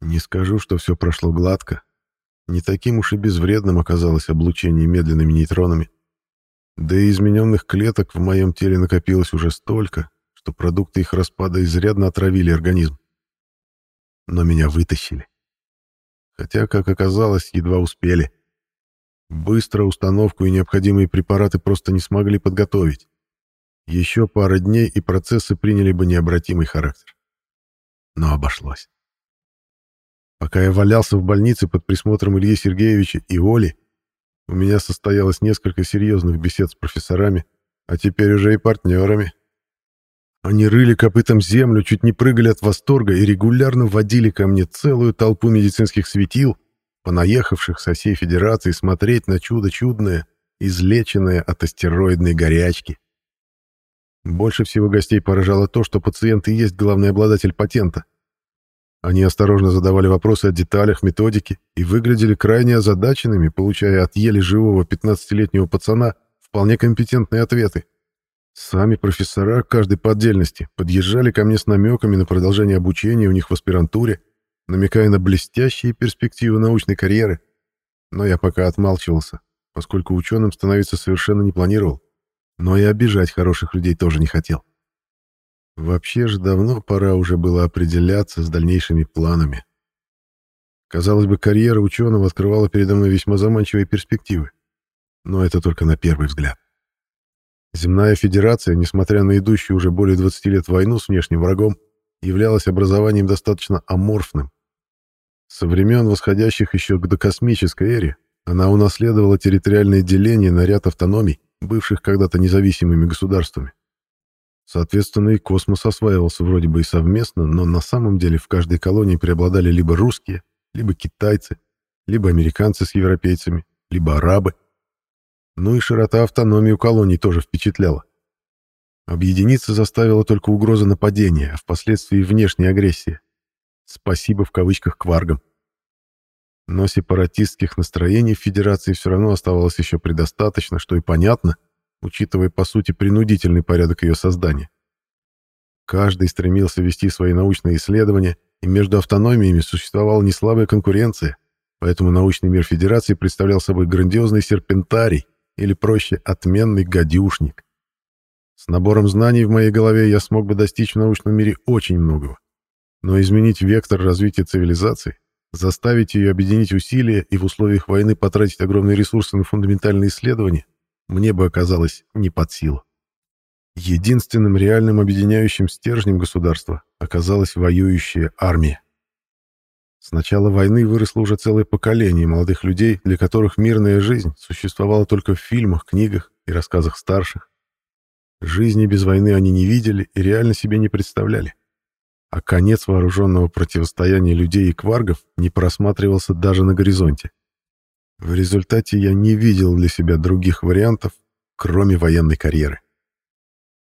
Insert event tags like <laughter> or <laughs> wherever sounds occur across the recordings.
Не скажу, что все прошло гладко. Не таким уж и безвредным оказалось облучение медленными нейтронами. Да и измененных клеток в моем теле накопилось уже столько, что продукты их распада изрядно отравили организм. Но меня вытащили. Хотя, как оказалось, едва успели. Быстро установку и необходимые препараты просто не смогли подготовить. Еще пара дней, и процессы приняли бы необратимый характер. Но обошлось. Пока я валялся в больнице под присмотром Ильи Сергеевича и Оли, у меня состоялось несколько серьезных бесед с профессорами, а теперь уже и партнерами. Они рыли копытом землю, чуть не прыгали от восторга и регулярно водили ко мне целую толпу медицинских светил, понаехавших со всей Федерации смотреть на чудо чудное, излеченное от астероидной горячки. Больше всего гостей поражало то, что пациент и есть главный обладатель патента. Они осторожно задавали вопросы о деталях, методике и выглядели крайне озадаченными, получая от еле живого 15-летнего пацана вполне компетентные ответы. Сами профессора, каждый по отдельности, подъезжали ко мне с намеками на продолжение обучения у них в аспирантуре, намекая на блестящие перспективы научной карьеры. Но я пока отмалчивался, поскольку ученым становиться совершенно не планировал. Но и обижать хороших людей тоже не хотел. Вообще же давно пора уже было определяться с дальнейшими планами. Казалось бы, карьера ученого открывала передо мной весьма заманчивые перспективы. Но это только на первый взгляд. Земная Федерация, несмотря на идущую уже более 20 лет войну с внешним врагом, являлась образованием достаточно аморфным. Со времен восходящих еще к докосмической эре она унаследовала территориальное деление на ряд автономий, бывших когда-то независимыми государствами. Соответственно, и космос осваивался вроде бы и совместно, но на самом деле в каждой колонии преобладали либо русские, либо китайцы, либо американцы с европейцами, либо арабы. Ну и широта автономии у колоний тоже впечатляла. Объединиться заставила только угроза нападения, а впоследствии внешняя агрессия. Спасибо в кавычках кваргам. Но сепаратистских настроений в Федерации все равно оставалось еще предостаточно, что и понятно, учитывая, по сути, принудительный порядок ее создания. Каждый стремился вести свои научные исследования, и между автономиями существовала неслабая конкуренция, поэтому научный мир Федерации представлял собой грандиозный серпентарий, или проще, отменный гадюшник. С набором знаний в моей голове я смог бы достичь в научном мире очень многого. Но изменить вектор развития цивилизации, заставить ее объединить усилия и в условиях войны потратить огромные ресурсы на фундаментальные исследования мне бы оказалось не под силу. Единственным реальным объединяющим стержнем государства оказалась воюющая армия. С начала войны выросло уже целое поколение молодых людей, для которых мирная жизнь существовала только в фильмах, книгах и рассказах старших. Жизни без войны они не видели и реально себе не представляли. А конец вооруженного противостояния людей и кваргов не просматривался даже на горизонте. В результате я не видел для себя других вариантов, кроме военной карьеры.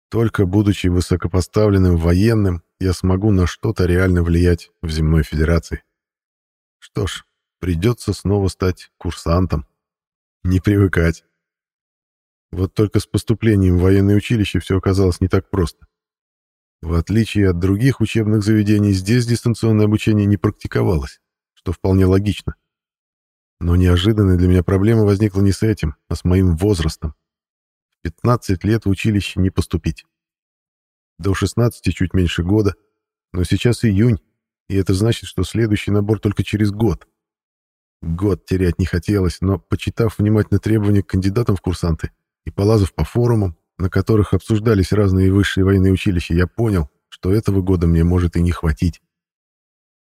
Только будучи высокопоставленным военным, я смогу на что-то реально влиять в земной федерации. Что ж, придется снова стать курсантом. Не привыкать. Вот только с поступлением в военное училище все оказалось не так просто. В отличие от других учебных заведений, здесь дистанционное обучение не практиковалось, что вполне логично. Но неожиданная для меня проблема возникла не с этим, а с моим возрастом. В 15 лет в училище не поступить. До 16 чуть меньше года, но сейчас июнь, и это значит, что следующий набор только через год. Год терять не хотелось, но, почитав внимательно требования к кандидатам в курсанты и полазав по форумам, на которых обсуждались разные высшие военные училища, я понял, что этого года мне может и не хватить.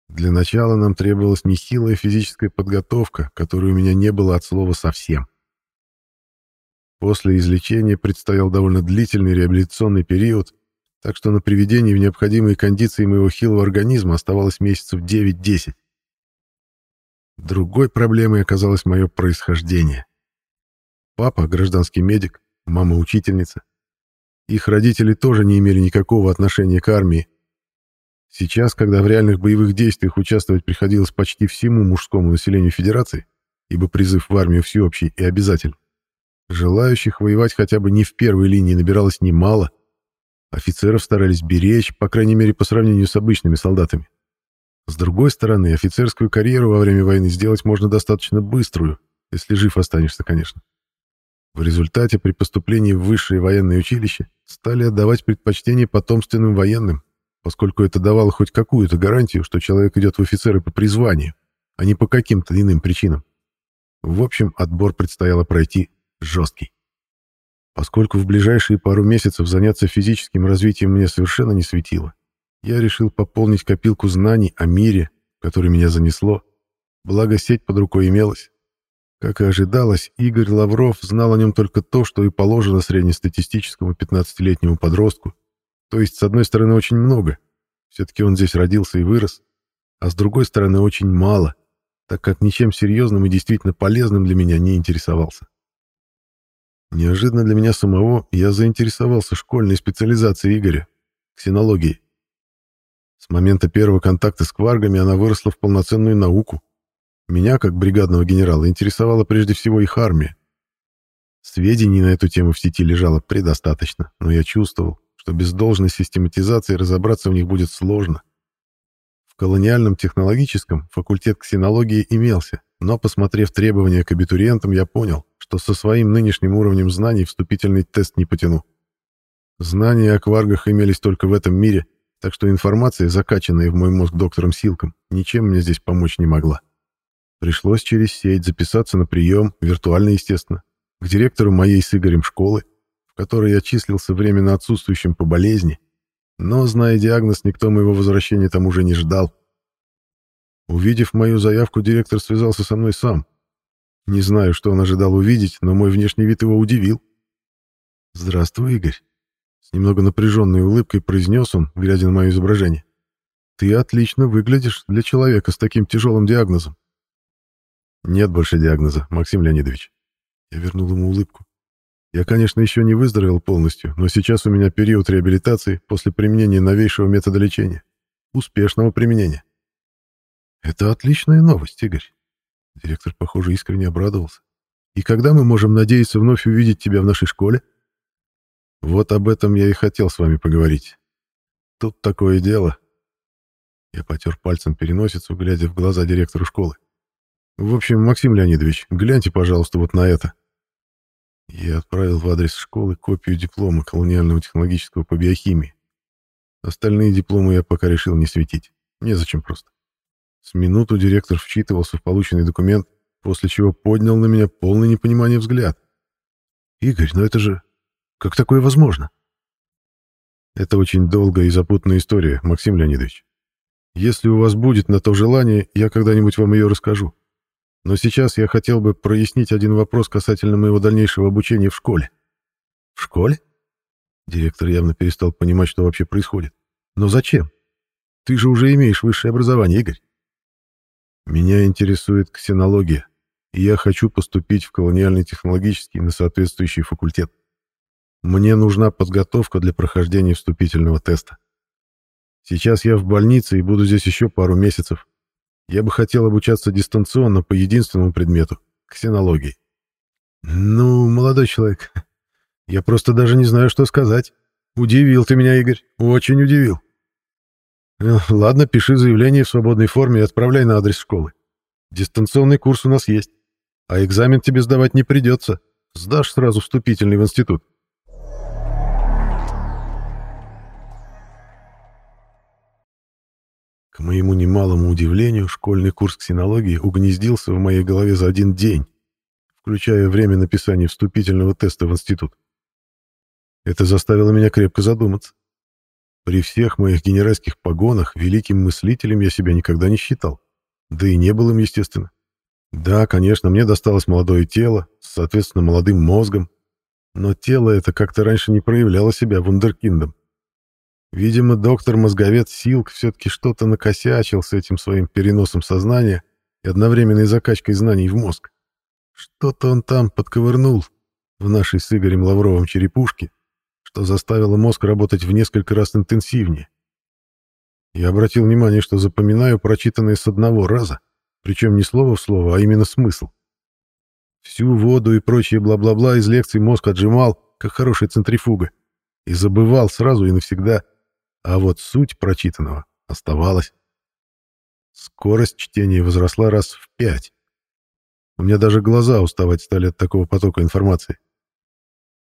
Для начала нам требовалась нехилая физическая подготовка, которой у меня не было от слова совсем. После излечения предстоял довольно длительный реабилитационный период, так что на приведение в необходимые кондиции моего хилого организма оставалось месяцев 9-10. Другой проблемой оказалось мое происхождение. Папа — гражданский медик, мама — учительница. Их родители тоже не имели никакого отношения к армии, Сейчас, когда в реальных боевых действиях участвовать приходилось почти всему мужскому населению Федерации, ибо призыв в армию всеобщий и обязательный, желающих воевать хотя бы не в первой линии набиралось немало, офицеров старались беречь, по крайней мере, по сравнению с обычными солдатами. С другой стороны, офицерскую карьеру во время войны сделать можно достаточно быструю, если жив останешься, конечно. В результате при поступлении в высшее военное училище стали отдавать предпочтение потомственным военным, поскольку это давало хоть какую-то гарантию, что человек идет в офицеры по призванию, а не по каким-то иным причинам. В общем, отбор предстояло пройти жесткий. Поскольку в ближайшие пару месяцев заняться физическим развитием мне совершенно не светило, я решил пополнить копилку знаний о мире, который меня занесло, благо сеть под рукой имелась. Как и ожидалось, Игорь Лавров знал о нем только то, что и положено среднестатистическому 15-летнему подростку, то есть, с одной стороны, очень много, все-таки он здесь родился и вырос, а с другой стороны, очень мало, так как ничем серьезным и действительно полезным для меня не интересовался. Неожиданно для меня самого я заинтересовался школьной специализацией Игоря — ксенологией. С момента первого контакта с кваргами она выросла в полноценную науку. Меня, как бригадного генерала, интересовала прежде всего их армия. Сведений на эту тему в сети лежало предостаточно, но я чувствовал, что без должной систематизации разобраться в них будет сложно. В колониальном технологическом факультет ксенологии имелся, но, посмотрев требования к абитуриентам, я понял, что со своим нынешним уровнем знаний вступительный тест не потяну. Знания о кваргах имелись только в этом мире, так что информация, закачанная в мой мозг доктором Силком, ничем мне здесь помочь не могла. Пришлось через сеть записаться на прием, виртуально, естественно, к директору моей с Игорем школы, в которой я числился временно отсутствующим по болезни, но, зная диагноз, никто моего возвращения там уже не ждал. Увидев мою заявку, директор связался со мной сам. Не знаю, что он ожидал увидеть, но мой внешний вид его удивил. «Здравствуй, Игорь», — с немного напряженной улыбкой произнес он, глядя на мое изображение. «Ты отлично выглядишь для человека с таким тяжелым диагнозом». «Нет больше диагноза, Максим Леонидович». Я вернул ему улыбку. «Я, конечно, еще не выздоровел полностью, но сейчас у меня период реабилитации после применения новейшего метода лечения. Успешного применения. Это отличная новость, Игорь. Директор, похоже, искренне обрадовался. И когда мы можем надеяться вновь увидеть тебя в нашей школе? Вот об этом я и хотел с вами поговорить. Тут такое дело. Я потер пальцем переносицу, глядя в глаза директору школы. В общем, Максим Леонидович, гляньте, пожалуйста, вот на это. Я отправил в адрес школы копию диплома колониального технологического по биохимии. Остальные дипломы я пока решил не светить. Незачем просто. С минуту директор вчитывался в полученный документ, после чего поднял на меня полный непонимание взгляд. «Игорь, но это же... Как такое возможно?» «Это очень долгая и запутанная история, Максим Леонидович. Если у вас будет на то желание, я когда-нибудь вам ее расскажу. Но сейчас я хотел бы прояснить один вопрос касательно моего дальнейшего обучения в школе». «В школе?» Директор явно перестал понимать, что вообще происходит. «Но зачем? Ты же уже имеешь высшее образование, Игорь. Меня интересует ксенология, и я хочу поступить в колониальный технологический на соответствующий факультет. Мне нужна подготовка для прохождения вступительного теста. Сейчас я в больнице и буду здесь еще пару месяцев. Я бы хотел обучаться дистанционно по единственному предмету — ксенологии. Ну, молодой человек, <laughs> я просто даже не знаю, что сказать. Удивил ты меня, Игорь, очень удивил. Э, ладно, пиши заявление в свободной форме и отправляй на адрес школы. Дистанционный курс у нас есть. А экзамен тебе сдавать не придется. Сдашь сразу вступительный в институт. К моему немалому удивлению, школьный курс ксенологии угнездился в моей голове за один день, включая время написания вступительного теста в институт. Это заставило меня крепко задуматься. При всех моих генеральских погонах великим мыслителем я себя никогда не считал. Да и не был им, естественно. Да, конечно, мне досталось молодое тело, соответственно, молодым мозгом. Но тело это как-то раньше не проявляло себя вундеркиндом. Видимо, доктор-мозговед Силк все-таки что-то накосячил с этим своим переносом сознания и одновременной закачкой знаний в мозг. Что-то он там подковырнул в нашей с Игорем Лавровым черепушке, что заставило мозг работать в несколько раз интенсивнее. Я обратил внимание, что запоминаю прочитанное с одного раза, причем не слово в слово, а именно смысл. Всю воду и прочие бла-бла-бла из лекций мозг отжимал, как хорошая центрифуга, и забывал сразу и навсегда, а вот суть прочитанного оставалась. Скорость чтения возросла раз в пять. У меня даже глаза уставать стали от такого потока информации.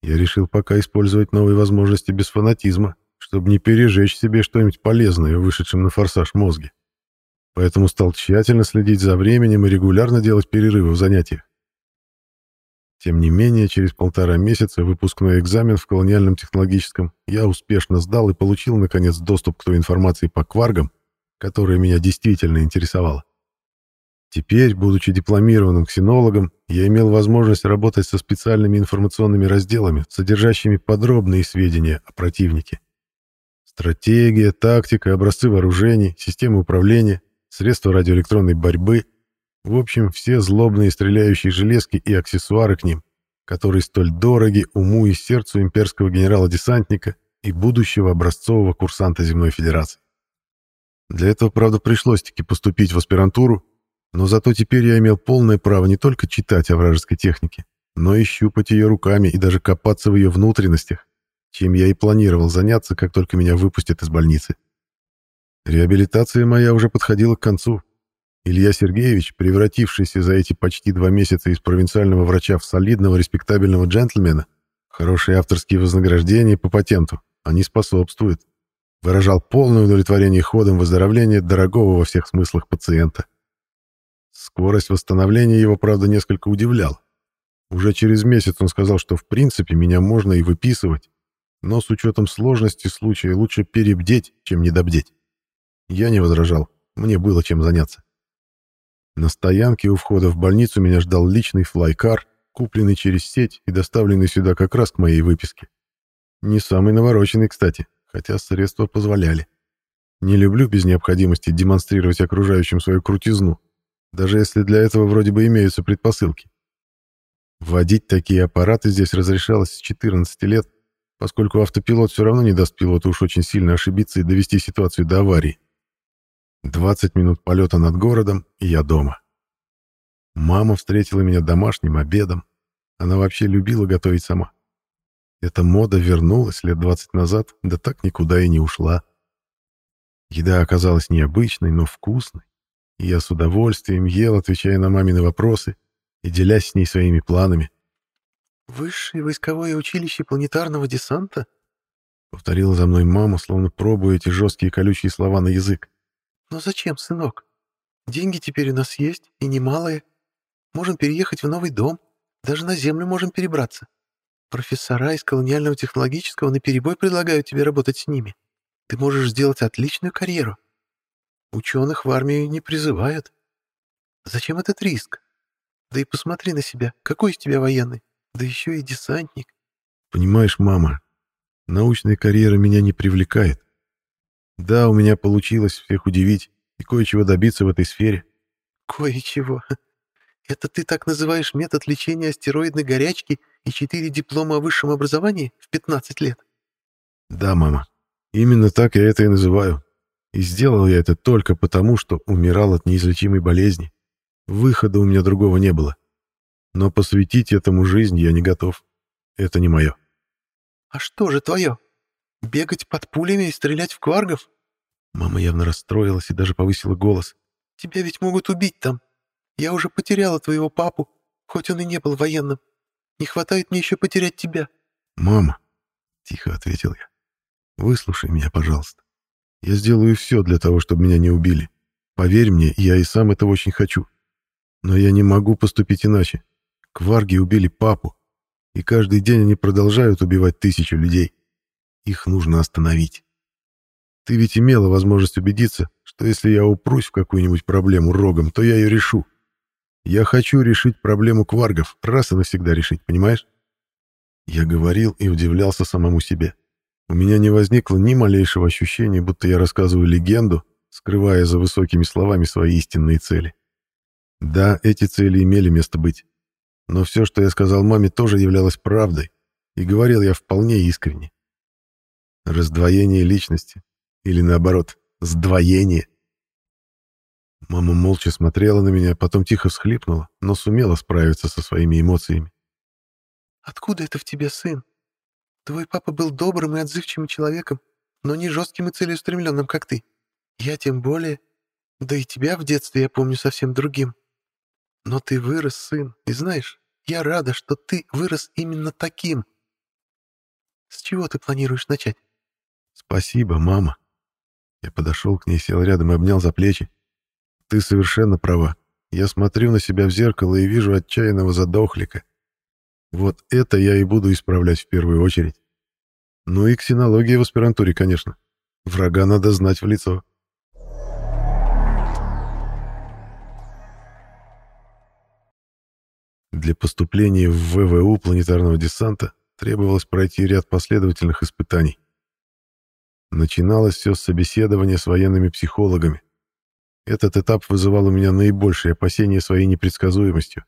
Я решил пока использовать новые возможности без фанатизма, чтобы не пережечь себе что-нибудь полезное в вышедшем на форсаж мозге. Поэтому стал тщательно следить за временем и регулярно делать перерывы в занятиях. Тем не менее, через полтора месяца выпускной экзамен в колониальном технологическом я успешно сдал и получил, наконец, доступ к той информации по кваргам, которая меня действительно интересовала. Теперь, будучи дипломированным ксенологом, я имел возможность работать со специальными информационными разделами, содержащими подробные сведения о противнике. Стратегия, тактика, образцы вооружений, системы управления, средства радиоэлектронной борьбы — в общем, все злобные стреляющие железки и аксессуары к ним, которые столь дороги уму и сердцу имперского генерала-десантника и будущего образцового курсанта Земной Федерации. Для этого, правда, пришлось-таки поступить в аспирантуру, но зато теперь я имел полное право не только читать о вражеской технике, но и щупать ее руками и даже копаться в ее внутренностях, чем я и планировал заняться, как только меня выпустят из больницы. Реабилитация моя уже подходила к концу, Илья Сергеевич, превратившийся за эти почти два месяца из провинциального врача в солидного респектабельного джентльмена, хорошие авторские вознаграждения по патенту, они способствуют, выражал полное удовлетворение ходом выздоровления дорогого во всех смыслах пациента. Скорость восстановления его, правда, несколько удивляла. Уже через месяц он сказал, что в принципе меня можно и выписывать, но с учетом сложности случая лучше перебдеть, чем недобдеть. Я не возражал, мне было чем заняться. На стоянке у входа в больницу меня ждал личный флайкар, купленный через сеть и доставленный сюда как раз к моей выписке. Не самый навороченный, кстати, хотя средства позволяли. Не люблю без необходимости демонстрировать окружающим свою крутизну, даже если для этого вроде бы имеются предпосылки. Водить такие аппараты здесь разрешалось с 14 лет, поскольку автопилот все равно не даст пилоту уж очень сильно ошибиться и довести ситуацию до аварии. 20 минут полета над городом, и я дома. Мама встретила меня домашним обедом. Она вообще любила готовить сама. Эта мода вернулась лет 20 назад, да так никуда и не ушла. Еда оказалась необычной, но вкусной, и я с удовольствием ел, отвечая на мамины вопросы и делясь с ней своими планами. «Высшее войсковое училище планетарного десанта?» — повторила за мной мама, словно пробуя эти жесткие колючие слова на язык. «Но зачем, сынок? Деньги теперь у нас есть, и немалые. Можем переехать в новый дом, даже на землю можем перебраться. Профессора из колониального технологического наперебой предлагают тебе работать с ними. Ты можешь сделать отличную карьеру. Ученых в армию не призывают. Зачем этот риск? Да и посмотри на себя, какой из тебя военный, да еще и десантник. Понимаешь, мама, научная карьера меня не привлекает. Да, у меня получилось всех удивить и кое-чего добиться в этой сфере. Кое-чего? <laughs> Это ты так называешь метод лечения астероидной горячки и четыре диплома о высшем образовании в 15 лет? Да, мама. Именно так я это и называю. И сделал я это только потому, что умирал от неизлечимой болезни. Выхода у меня другого не было. Но посвятить этому жизнь я не готов. Это не мое. А что же твое? Бегать под пулями и стрелять в кваргов? Мама явно расстроилась и даже повысила голос. Тебя ведь могут убить там. Я уже потеряла твоего папу, хоть он и не был военным. Не хватает мне еще потерять тебя. Мама, тихо ответил я. Выслушай меня, пожалуйста. Я сделаю все для того, чтобы меня не убили. Поверь мне, я и сам этого очень хочу. Но я не могу поступить иначе. Кварги убили папу, и каждый день они продолжают убивать тысячи людей. Их нужно остановить. Ты ведь имела возможность убедиться, что если я упрусь в какую-нибудь проблему рогом, то я ее решу. Я хочу решить проблему кваргов, раз и навсегда решить, понимаешь? Я говорил и удивлялся самому себе. У меня не возникло ни малейшего ощущения, будто я рассказываю легенду, скрывая за высокими словами свои истинные цели. Да, эти цели имели место быть. Но все, что я сказал маме, тоже являлось правдой, и говорил я вполне искренне. Раздвоение личности. Или наоборот, сдвоение. Мама молча смотрела на меня, потом тихо всхлипнула, но сумела справиться со своими эмоциями. «Откуда это в тебе, сын? Твой папа был добрым и отзывчивым человеком, но не жестким и целеустремленным, как ты. Я тем более. Да и тебя в детстве я помню совсем другим. Но ты вырос, сын, и знаешь, я рада, что ты вырос именно таким. С чего ты планируешь начать? Спасибо, мама. Я подошел к ней, сел рядом и обнял за плечи. Ты совершенно права. Я смотрю на себя в зеркало и вижу отчаянного задохлика. Вот это я и буду исправлять в первую очередь. Ну и ксенология в аспирантуре, конечно. Врага надо знать в лицо. Для поступления в ВВУ планетарного десанта требовалось пройти ряд последовательных испытаний. Начиналось все с собеседования с военными психологами. Этот этап вызывал у меня наибольшие опасения своей непредсказуемостью.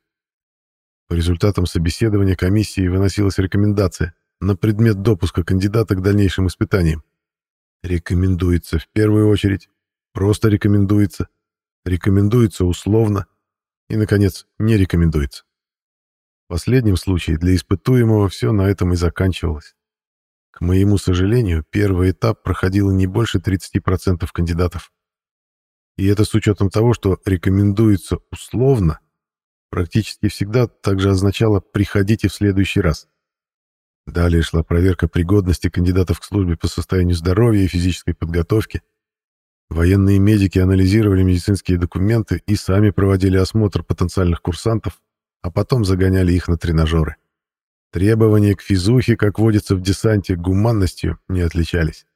По результатам собеседования комиссии выносилась рекомендация на предмет допуска кандидата к дальнейшим испытаниям. Рекомендуется в первую очередь, просто рекомендуется, рекомендуется условно и, наконец, не рекомендуется. В последнем случае для испытуемого все на этом и заканчивалось. К моему сожалению, первый этап проходило не больше 30% кандидатов. И это с учетом того, что рекомендуется условно, практически всегда также означало «приходите в следующий раз». Далее шла проверка пригодности кандидатов к службе по состоянию здоровья и физической подготовке. Военные медики анализировали медицинские документы и сами проводили осмотр потенциальных курсантов, а потом загоняли их на тренажеры. Требования к физухе, как водится в десанте, гуманностью не отличались.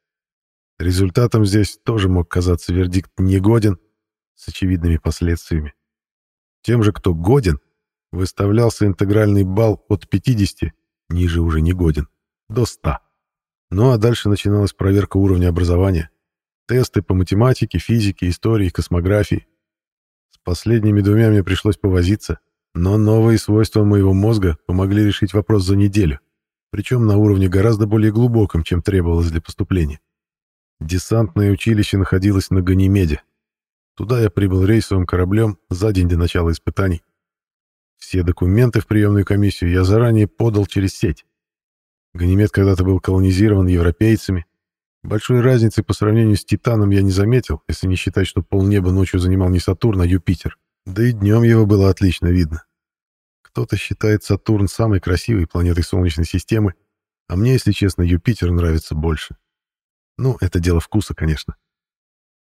Результатом здесь тоже мог казаться вердикт «негоден» с очевидными последствиями. Тем же, кто годен, выставлялся интегральный балл от 50, ниже уже не годен, до 100. Ну а дальше начиналась проверка уровня образования. Тесты по математике, физике, истории, космографии. С последними двумя мне пришлось повозиться, но новые свойства моего мозга помогли решить вопрос за неделю, причем на уровне гораздо более глубоком, чем требовалось для поступления. Десантное училище находилось на Ганимеде. Туда я прибыл рейсовым кораблем за день до начала испытаний. Все документы в приемную комиссию я заранее подал через сеть. Ганимед когда-то был колонизирован европейцами. Большой разницы по сравнению с Титаном я не заметил, если не считать, что полнеба ночью занимал не Сатурн, а Юпитер. Да и днем его было отлично видно. Кто-то считает Сатурн самой красивой планетой Солнечной системы, а мне, если честно, Юпитер нравится больше. Ну, это дело вкуса, конечно.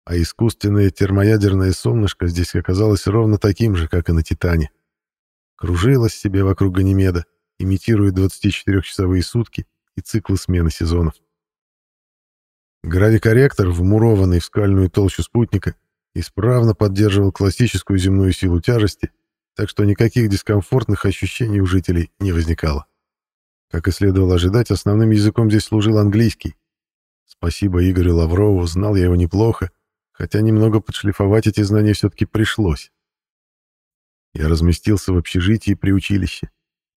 А искусственное термоядерное солнышко здесь оказалось ровно таким же, как и на Титане. Кружилось себе вокруг Ганимеда, имитируя 24-часовые сутки и циклы смены сезонов. Гравикорректор, вмурованный в скальную толщу спутника, исправно поддерживал классическую земную силу тяжести, так что никаких дискомфортных ощущений у жителей не возникало. Как и следовало ожидать, основным языком здесь служил английский. Спасибо Игорю Лаврову, знал я его неплохо, хотя немного подшлифовать эти знания все-таки пришлось. Я разместился в общежитии при училище.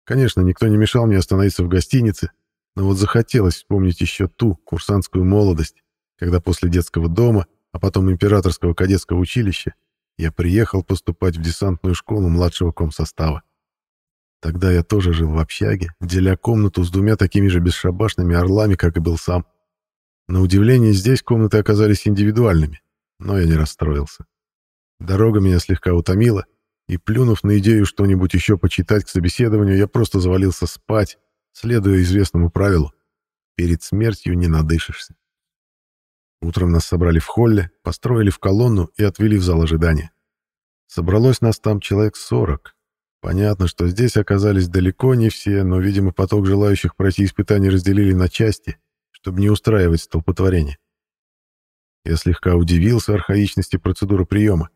Конечно, никто не мешал мне остановиться в гостинице, но вот захотелось вспомнить еще ту курсантскую молодость, когда после детского дома а потом императорского кадетского училища, я приехал поступать в десантную школу младшего комсостава. Тогда я тоже жил в общаге, деля комнату с двумя такими же бесшабашными орлами, как и был сам. На удивление, здесь комнаты оказались индивидуальными, но я не расстроился. Дорога меня слегка утомила, и, плюнув на идею что-нибудь еще почитать к собеседованию, я просто завалился спать, следуя известному правилу «перед смертью не надышишься». Утром нас собрали в холле, построили в колонну и отвели в зал ожидания. Собралось нас там человек сорок. Понятно, что здесь оказались далеко не все, но, видимо, поток желающих пройти испытания разделили на части, чтобы не устраивать столпотворение. Я слегка удивился архаичности процедуры приема.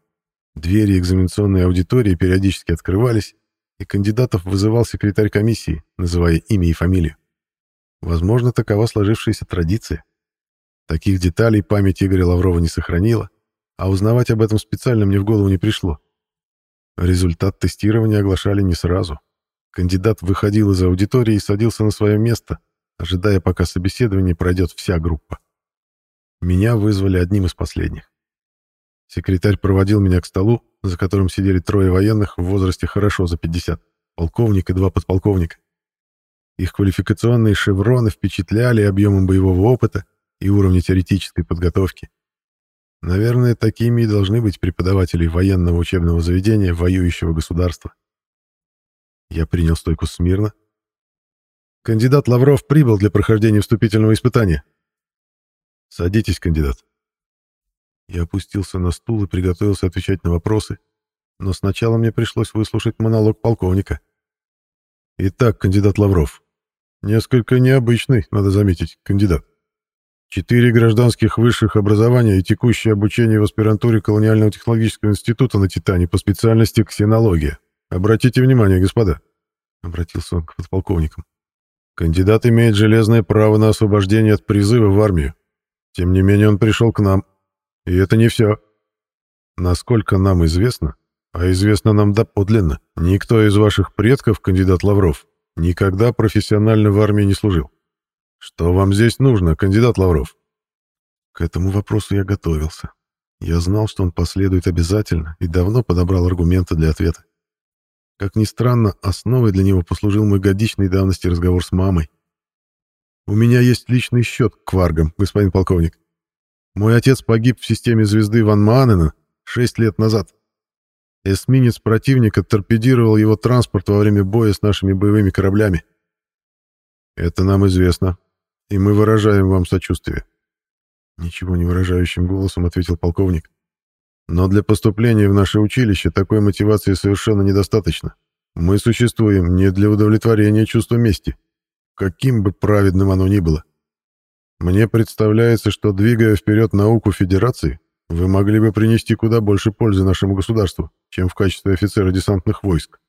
Двери экзаменационной аудитории периодически открывались, и кандидатов вызывал секретарь комиссии, называя имя и фамилию. Возможно, такова сложившаяся традиция. Таких деталей память Игоря Лаврова не сохранила, а узнавать об этом специально мне в голову не пришло. Результат тестирования оглашали не сразу. Кандидат выходил из аудитории и садился на свое место, ожидая, пока собеседование пройдет вся группа. Меня вызвали одним из последних. Секретарь проводил меня к столу, за которым сидели трое военных в возрасте хорошо за 50, полковник и два подполковника. Их квалификационные шевроны впечатляли объемом боевого опыта и уровня теоретической подготовки. Наверное, такими и должны быть преподаватели военного учебного заведения воюющего государства. Я принял стойку смирно. Кандидат Лавров прибыл для прохождения вступительного испытания. Садитесь, кандидат. Я опустился на стул и приготовился отвечать на вопросы, но сначала мне пришлось выслушать монолог полковника. Итак, кандидат Лавров. Несколько необычный, надо заметить, кандидат. Четыре гражданских высших образования и текущее обучение в аспирантуре Колониального технологического института на Титане по специальности ксенология. Обратите внимание, господа, — обратился он к подполковникам. Кандидат имеет железное право на освобождение от призыва в армию. Тем не менее он пришел к нам. И это не все. Насколько нам известно, а известно нам доподлинно, никто из ваших предков, кандидат Лавров, никогда профессионально в армии не служил. Что вам здесь нужно, кандидат Лавров? К этому вопросу я готовился. Я знал, что он последует обязательно, и давно подобрал аргументы для ответа. Как ни странно, основой для него послужил мой годичной давности разговор с мамой. «У меня есть личный счет к варгам, господин полковник. Мой отец погиб в системе звезды Ван Маанена шесть лет назад. Эсминец противника торпедировал его транспорт во время боя с нашими боевыми кораблями. Это нам известно, и мы выражаем вам сочувствие. Ничего не выражающим голосом ответил полковник. Но для поступления в наше училище такой мотивации совершенно недостаточно. Мы существуем не для удовлетворения чувства мести, каким бы праведным оно ни было. Мне представляется, что, двигая вперед науку Федерации, вы могли бы принести куда больше пользы нашему государству, чем в качестве офицера десантных войск.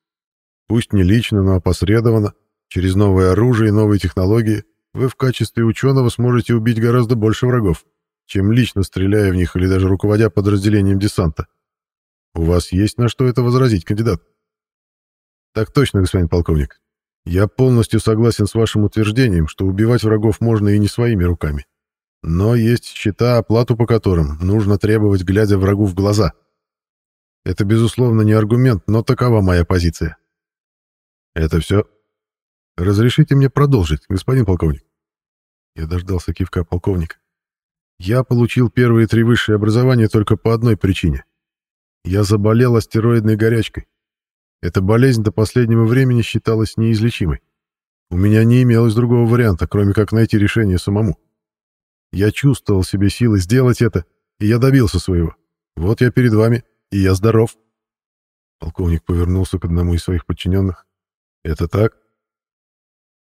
Пусть не лично, но опосредованно, через новое оружие и новые технологии, вы в качестве ученого сможете убить гораздо больше врагов, чем лично стреляя в них или даже руководя подразделением десанта. У вас есть на что это возразить, кандидат? Так точно, господин полковник. Я полностью согласен с вашим утверждением, что убивать врагов можно и не своими руками. Но есть счета, оплату по которым нужно требовать, глядя врагу в глаза. Это, безусловно, не аргумент, но такова моя позиция. Это все? Разрешите мне продолжить, господин полковник? Я дождался кивка полковника. Я получил первые три высшие образования только по одной причине. Я заболел астероидной горячкой. Эта болезнь до последнего времени считалась неизлечимой. У меня не имелось другого варианта, кроме как найти решение самому. Я чувствовал себе силы сделать это, и я добился своего. Вот я перед вами, и я здоров. Полковник повернулся к одному из своих подчиненных. «Это так?»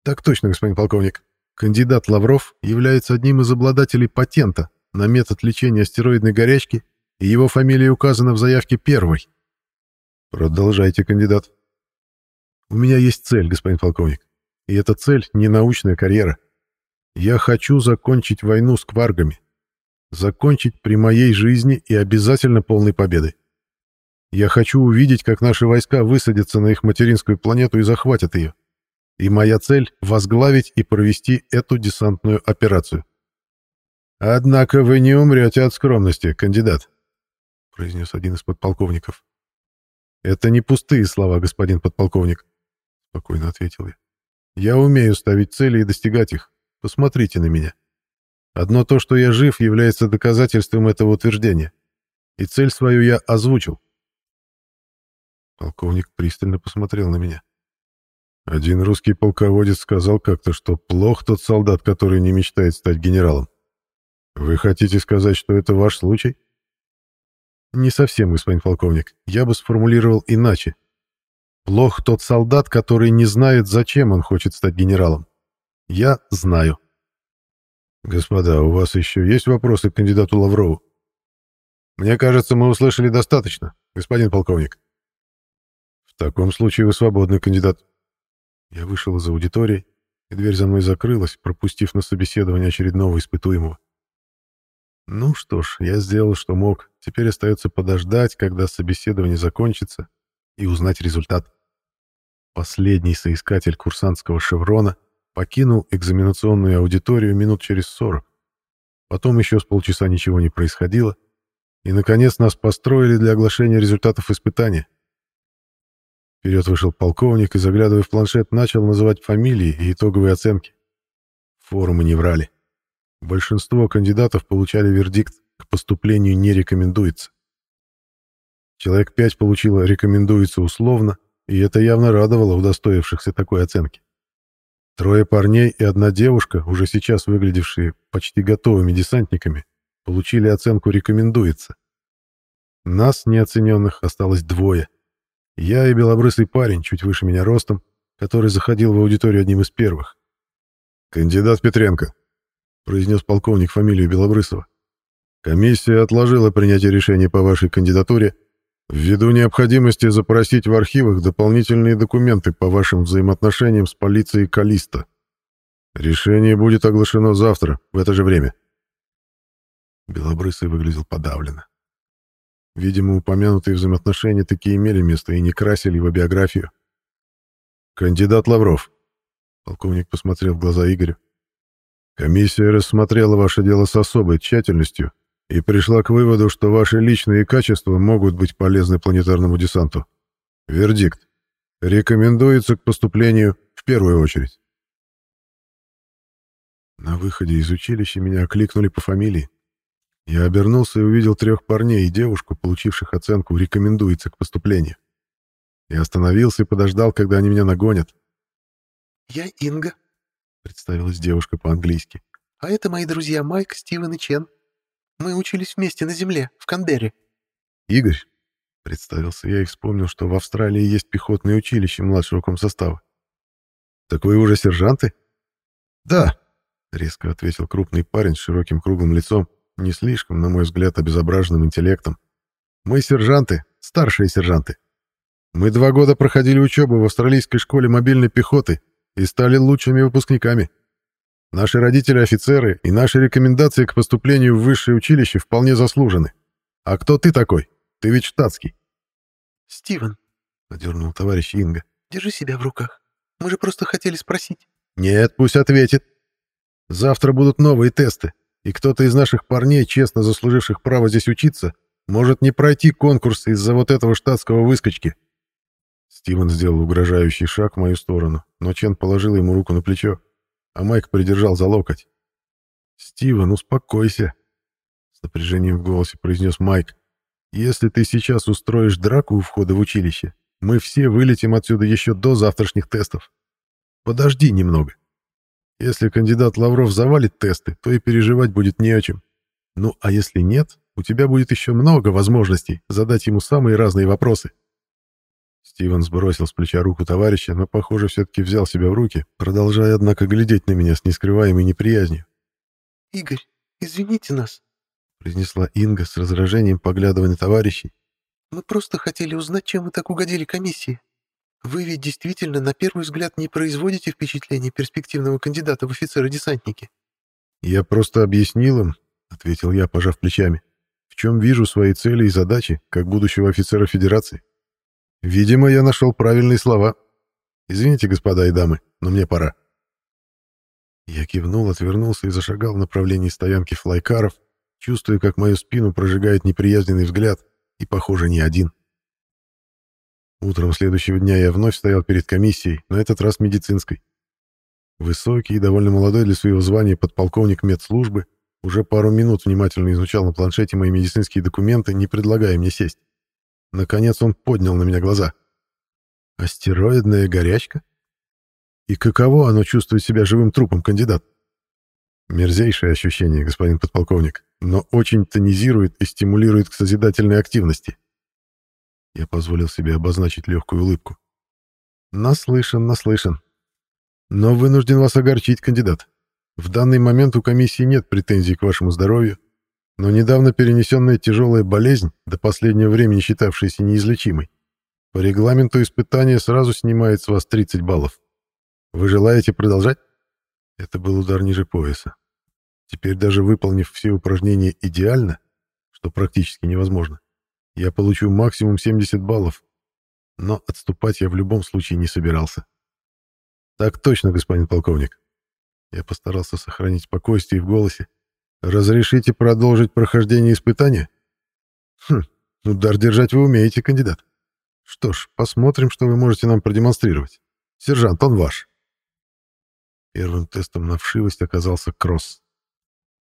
«Так точно, господин полковник. Кандидат Лавров является одним из обладателей патента на метод лечения астероидной горячки, и его фамилия указана в заявке первой». «Продолжайте, кандидат». «У меня есть цель, господин полковник. И эта цель — не научная карьера. Я хочу закончить войну с кваргами. Закончить при моей жизни и обязательно полной победой. Я хочу увидеть, как наши войска высадятся на их материнскую планету и захватят ее. И моя цель — возглавить и провести эту десантную операцию. «Однако вы не умрете от скромности, кандидат», — произнес один из подполковников. «Это не пустые слова, господин подполковник», — спокойно ответил я. «Я умею ставить цели и достигать их. Посмотрите на меня. Одно то, что я жив, является доказательством этого утверждения. И цель свою я озвучил». Полковник пристально посмотрел на меня. Один русский полководец сказал как-то, что плох тот солдат, который не мечтает стать генералом. Вы хотите сказать, что это ваш случай? Не совсем, господин полковник. Я бы сформулировал иначе. Плох тот солдат, который не знает, зачем он хочет стать генералом. Я знаю. Господа, у вас еще есть вопросы к кандидату Лаврову? Мне кажется, мы услышали достаточно, господин полковник. В таком случае вы свободный кандидат. Я вышел из аудитории, и дверь за мной закрылась, пропустив на собеседование очередного испытуемого. Ну что ж, я сделал, что мог. Теперь остается подождать, когда собеседование закончится, и узнать результат. Последний соискатель курсантского «Шеврона» покинул экзаменационную аудиторию минут через сорок. Потом еще с полчаса ничего не происходило, и, наконец, нас построили для оглашения результатов испытания. Вперед вышел полковник и, заглядывая в планшет, начал называть фамилии и итоговые оценки. Форумы не врали. Большинство кандидатов получали вердикт к поступлению не рекомендуется. Человек пять получило «рекомендуется условно», и это явно радовало удостоившихся такой оценки. Трое парней и одна девушка, уже сейчас выглядевшие почти готовыми десантниками, получили оценку «рекомендуется». Нас, неоцененных, осталось двое. Я и белобрысый парень, чуть выше меня ростом, который заходил в аудиторию одним из первых. «Кандидат Петренко», — произнес полковник фамилию Белобрысова. «Комиссия отложила принятие решения по вашей кандидатуре ввиду необходимости запросить в архивах дополнительные документы по вашим взаимоотношениям с полицией Калиста. Решение будет оглашено завтра, в это же время». Белобрысый выглядел подавленно. Видимо, упомянутые взаимоотношения такие имели место и не красили его биографию. «Кандидат Лавров», — полковник посмотрел в глаза Игорю, — «комиссия рассмотрела ваше дело с особой тщательностью и пришла к выводу, что ваши личные качества могут быть полезны планетарному десанту. Вердикт. Рекомендуется к поступлению в первую очередь». На выходе из училища меня окликнули по фамилии. Я обернулся и увидел трех парней и девушку, получивших оценку «рекомендуется к поступлению». Я остановился и подождал, когда они меня нагонят. «Я Инга», — представилась девушка по-английски. «А это мои друзья Майк, Стивен и Чен. Мы учились вместе на земле, в Канберре». «Игорь», — представился я и вспомнил, что в Австралии есть пехотное училище младшего комсостава. «Так вы уже сержанты?» «Да», — резко ответил крупный парень с широким круглым лицом, не слишком, на мой взгляд, обезображенным интеллектом. «Мы сержанты, старшие сержанты. Мы два года проходили учебу в австралийской школе мобильной пехоты и стали лучшими выпускниками. Наши родители офицеры, и наши рекомендации к поступлению в высшее училище вполне заслужены. А кто ты такой? Ты ведь штатский». «Стивен», — одернул товарищ Инга, — «держи себя в руках. Мы же просто хотели спросить». «Нет, пусть ответит. Завтра будут новые тесты и кто-то из наших парней, честно заслуживших право здесь учиться, может не пройти конкурс из-за вот этого штатского выскочки. Стивен сделал угрожающий шаг в мою сторону, но Чен положил ему руку на плечо, а Майк придержал за локоть. «Стивен, успокойся», — с напряжением в голосе произнес Майк. «Если ты сейчас устроишь драку у входа в училище, мы все вылетим отсюда еще до завтрашних тестов. Подожди немного. Если кандидат Лавров завалит тесты, то и переживать будет не о чем. Ну, а если нет, у тебя будет еще много возможностей задать ему самые разные вопросы. Стивен сбросил с плеча руку товарища, но, похоже, все-таки взял себя в руки, продолжая, однако, глядеть на меня с нескрываемой неприязнью. «Игорь, извините нас», — произнесла Инга с раздражением, поглядывая на товарищей. «Мы просто хотели узнать, чем вы так угодили комиссии». Вы ведь действительно на первый взгляд не производите впечатление перспективного кандидата в офицеры-десантники. Я просто объяснил им, ответил я, пожав плечами, в чем вижу свои цели и задачи как будущего офицера Федерации. Видимо, я нашел правильные слова. Извините, господа и дамы, но мне пора. Я кивнул, отвернулся и зашагал в направлении стоянки флайкаров, чувствуя, как мою спину прожигает неприязненный взгляд, и, похоже, не один. Утром следующего дня я вновь стоял перед комиссией, на этот раз медицинской. Высокий и довольно молодой для своего звания подполковник медслужбы уже пару минут внимательно изучал на планшете мои медицинские документы, не предлагая мне сесть. Наконец он поднял на меня глаза. Астероидная горячка? И каково оно чувствует себя живым трупом кандидат? Мерзейшее ощущение, господин подполковник, но очень тонизирует и стимулирует к созидательной активности. Я позволил себе обозначить легкую улыбку. Наслышан, наслышан. Но вынужден вас огорчить, кандидат. В данный момент у комиссии нет претензий к вашему здоровью, но недавно перенесенная тяжелая болезнь, до последнего времени считавшаяся неизлечимой, по регламенту испытания сразу снимает с вас 30 баллов. Вы желаете продолжать? Это был удар ниже пояса. Теперь даже выполнив все упражнения идеально, что практически невозможно, я получу максимум 70 баллов, но отступать я в любом случае не собирался. Так точно, господин полковник. Я постарался сохранить спокойствие в голосе. Разрешите продолжить прохождение испытания? Хм, удар держать вы умеете, кандидат. Что ж, посмотрим, что вы можете нам продемонстрировать. Сержант, он ваш. Первым тестом на вшивость оказался кросс.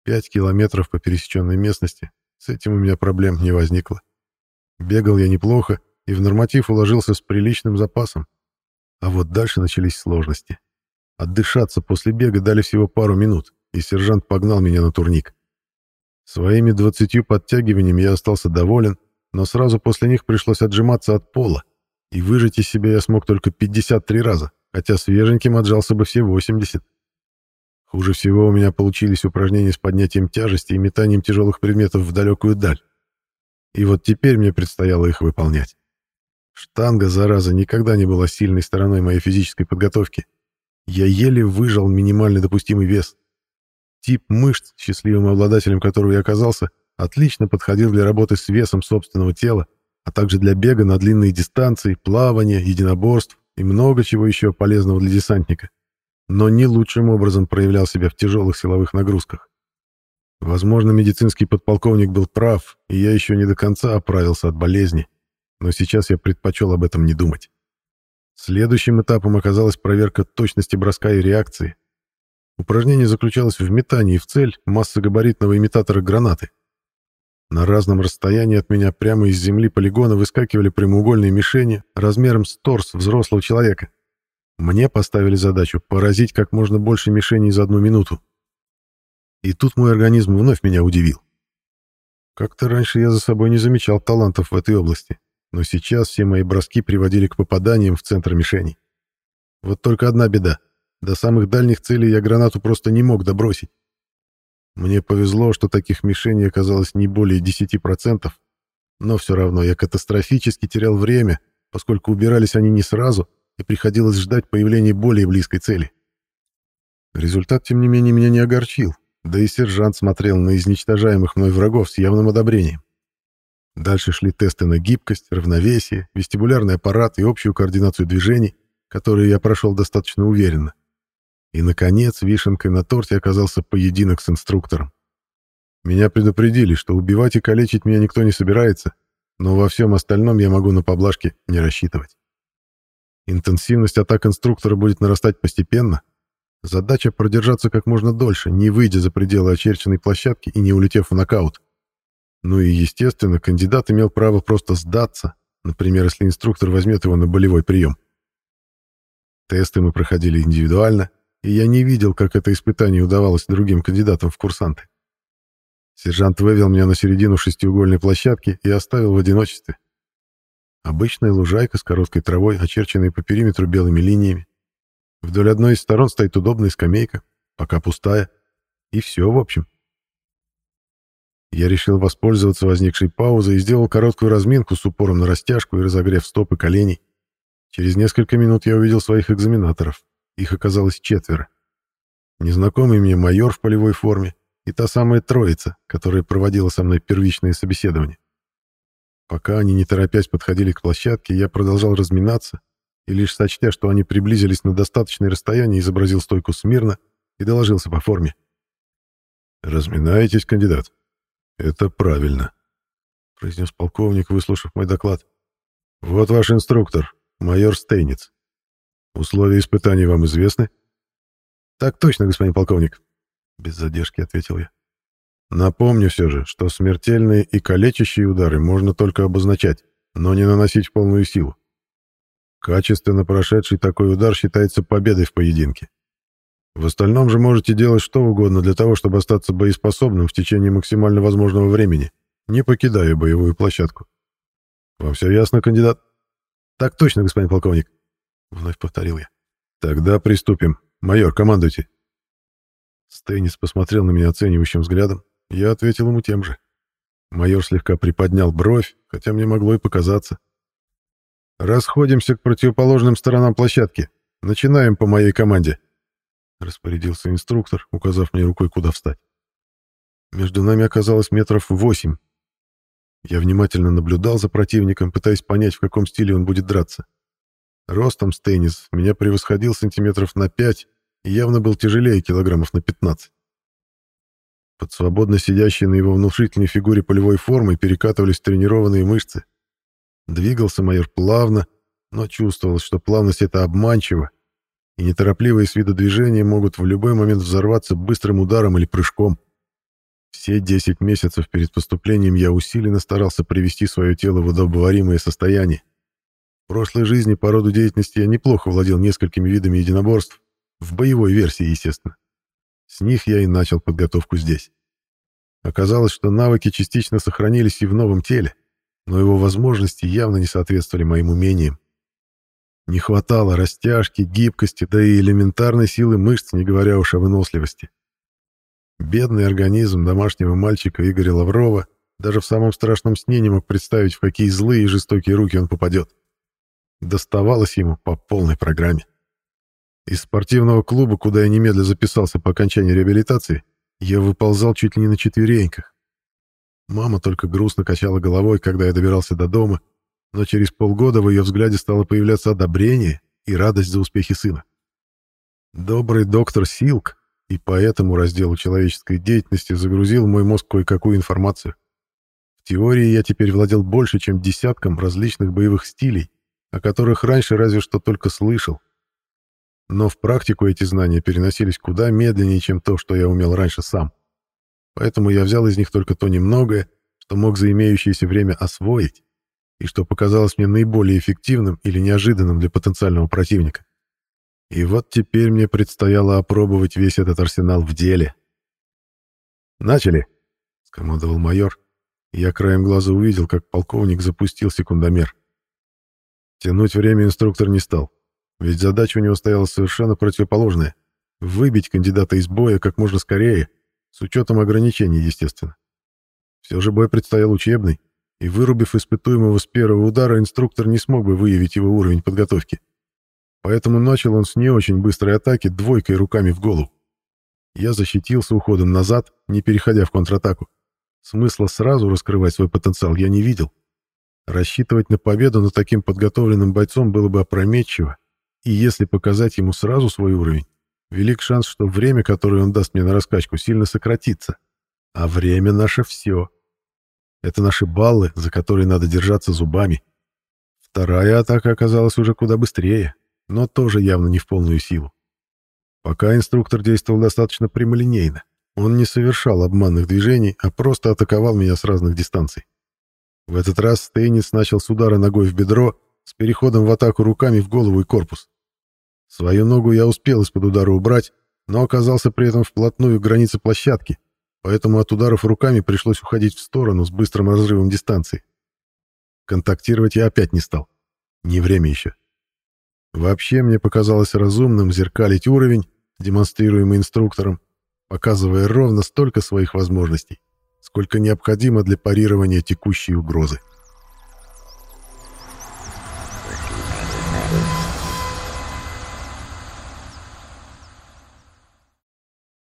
Пять километров по пересеченной местности, с этим у меня проблем не возникло. Бегал я неплохо и в норматив уложился с приличным запасом. А вот дальше начались сложности. Отдышаться после бега дали всего пару минут, и сержант погнал меня на турник. Своими двадцатью подтягиваниями я остался доволен, но сразу после них пришлось отжиматься от пола, и выжать из себя я смог только 53 раза, хотя свеженьким отжался бы все 80. Хуже всего у меня получились упражнения с поднятием тяжести и метанием тяжелых предметов в далекую даль. И вот теперь мне предстояло их выполнять. Штанга, зараза, никогда не была сильной стороной моей физической подготовки. Я еле выжал минимальный допустимый вес. Тип мышц, счастливым обладателем которого я оказался, отлично подходил для работы с весом собственного тела, а также для бега на длинные дистанции, плавания, единоборств и много чего еще полезного для десантника. Но не лучшим образом проявлял себя в тяжелых силовых нагрузках. Возможно, медицинский подполковник был прав, и я еще не до конца оправился от болезни, но сейчас я предпочел об этом не думать. Следующим этапом оказалась проверка точности броска и реакции. Упражнение заключалось в метании в цель массогабаритного имитатора гранаты. На разном расстоянии от меня прямо из земли полигона выскакивали прямоугольные мишени размером с торс взрослого человека. Мне поставили задачу поразить как можно больше мишеней за одну минуту. И тут мой организм вновь меня удивил. Как-то раньше я за собой не замечал талантов в этой области, но сейчас все мои броски приводили к попаданиям в центр мишеней. Вот только одна беда. До самых дальних целей я гранату просто не мог добросить. Мне повезло, что таких мишеней оказалось не более 10%, но все равно я катастрофически терял время, поскольку убирались они не сразу, и приходилось ждать появления более близкой цели. Результат, тем не менее, меня не огорчил, да и сержант смотрел на изничтожаемых мной врагов с явным одобрением. Дальше шли тесты на гибкость, равновесие, вестибулярный аппарат и общую координацию движений, которые я прошел достаточно уверенно. И, наконец, вишенкой на торте оказался поединок с инструктором. Меня предупредили, что убивать и калечить меня никто не собирается, но во всем остальном я могу на поблажки не рассчитывать. Интенсивность атак инструктора будет нарастать постепенно. Задача продержаться как можно дольше, не выйдя за пределы очерченной площадки и не улетев в нокаут. Ну и, естественно, кандидат имел право просто сдаться, например, если инструктор возьмет его на болевой прием. Тесты мы проходили индивидуально, и я не видел, как это испытание удавалось другим кандидатам в курсанты. Сержант вывел меня на середину шестиугольной площадки и оставил в одиночестве. Обычная лужайка с короткой травой, очерченной по периметру белыми линиями. Вдоль одной из сторон стоит удобная скамейка, пока пустая. И все, в общем. Я решил воспользоваться возникшей паузой и сделал короткую разминку с упором на растяжку и разогрев стопы коленей. Через несколько минут я увидел своих экзаменаторов. Их оказалось четверо. Незнакомый мне майор в полевой форме и та самая троица, которая проводила со мной первичное собеседование. Пока они, не торопясь, подходили к площадке, я продолжал разминаться, и лишь сочтя, что они приблизились на достаточное расстояние, изобразил стойку смирно и доложился по форме. «Разминаетесь, кандидат?» «Это правильно», — произнес полковник, выслушав мой доклад. «Вот ваш инструктор, майор Стейниц. Условия испытаний вам известны? Так точно, господин полковник, без задержки ответил я. Напомню все же, что смертельные и калечащие удары можно только обозначать, но не наносить в полную силу. Качественно прошедший такой удар считается победой в поединке. В остальном же можете делать что угодно для того, чтобы остаться боеспособным в течение максимально возможного времени, не покидая боевую площадку. Вам все ясно, кандидат? Так точно, господин полковник. — вновь повторил я. «Тогда приступим. Майор, командуйте». Стейнис посмотрел на меня оценивающим взглядом. Я ответил ему тем же. Майор слегка приподнял бровь, хотя мне могло и показаться. «Расходимся к противоположным сторонам площадки. Начинаем по моей команде», — распорядился инструктор, указав мне рукой, куда встать. Между нами оказалось метров восемь. Я внимательно наблюдал за противником, пытаясь понять, в каком стиле он будет драться. Ростом Стейнис меня превосходил сантиметров на 5 и явно был тяжелее килограммов на 15. Под свободно сидящей на его внушительной фигуре полевой формой перекатывались тренированные мышцы. Двигался майор плавно, но чувствовалось, что плавность это обманчиво, и неторопливые с виду движения могут в любой момент взорваться быстрым ударом или прыжком. Все 10 месяцев перед поступлением я усиленно старался привести свое тело в удобоваримое состояние. В прошлой жизни по роду деятельности я неплохо владел несколькими видами единоборств, в боевой версии, естественно. С них я и начал подготовку здесь. Оказалось, что навыки частично сохранились и в новом теле, но его возможности явно не соответствовали моим умениям. Не хватало растяжки, гибкости, да и элементарной силы мышц, не говоря уж о выносливости. Бедный организм домашнего мальчика Игоря Лаврова даже в самом страшном сне не мог представить, в какие злые и жестокие руки он попадет. Доставалось ему по полной программе. Из спортивного клуба, куда я немедля записался по окончании реабилитации, я выползал чуть ли не на четвереньках. Мама только грустно качала головой, когда я добирался до дома, но через полгода в ее взгляде стало появляться одобрение и радость за успехи сына. Добрый доктор Силк и по этому разделу человеческой деятельности загрузил мой мозг кое-какую информацию. В теории я теперь владел больше, чем десятком различных боевых стилей, о которых раньше разве что только слышал. Но в практику эти знания переносились куда медленнее, чем то, что я умел раньше сам. Поэтому я взял из них только то немногое, что мог за имеющееся время освоить, и что показалось мне наиболее эффективным или неожиданным для потенциального противника. И вот теперь мне предстояло опробовать весь этот арсенал в деле. «Начали!» — скомандовал майор. я краем глаза увидел, как полковник запустил секундомер. Тянуть время инструктор не стал, ведь задача у него стояла совершенно противоположная — выбить кандидата из боя как можно скорее, с учетом ограничений, естественно. Все же бой предстоял учебный, и вырубив испытуемого с первого удара, инструктор не смог бы выявить его уровень подготовки. Поэтому начал он с не очень быстрой атаки двойкой руками в голову. Я защитился уходом назад, не переходя в контратаку. Смысла сразу раскрывать свой потенциал я не видел. Рассчитывать на победу над таким подготовленным бойцом было бы опрометчиво, и если показать ему сразу свой уровень, велик шанс, что время, которое он даст мне на раскачку, сильно сократится. А время наше все. Это наши баллы, за которые надо держаться зубами. Вторая атака оказалась уже куда быстрее но тоже явно не в полную силу. Пока инструктор действовал достаточно прямолинейно. Он не совершал обманных движений, а просто атаковал меня с разных дистанций. В этот раз Стейнис начал с удара ногой в бедро, с переходом в атаку руками в голову и корпус. Свою ногу я успел из-под удара убрать, но оказался при этом вплотную к границе площадки, поэтому от ударов руками пришлось уходить в сторону с быстрым разрывом дистанции. Контактировать я опять не стал. Не время еще. Вообще мне показалось разумным зеркалить уровень, демонстрируемый инструктором, показывая ровно столько своих возможностей, сколько необходимо для парирования текущей угрозы.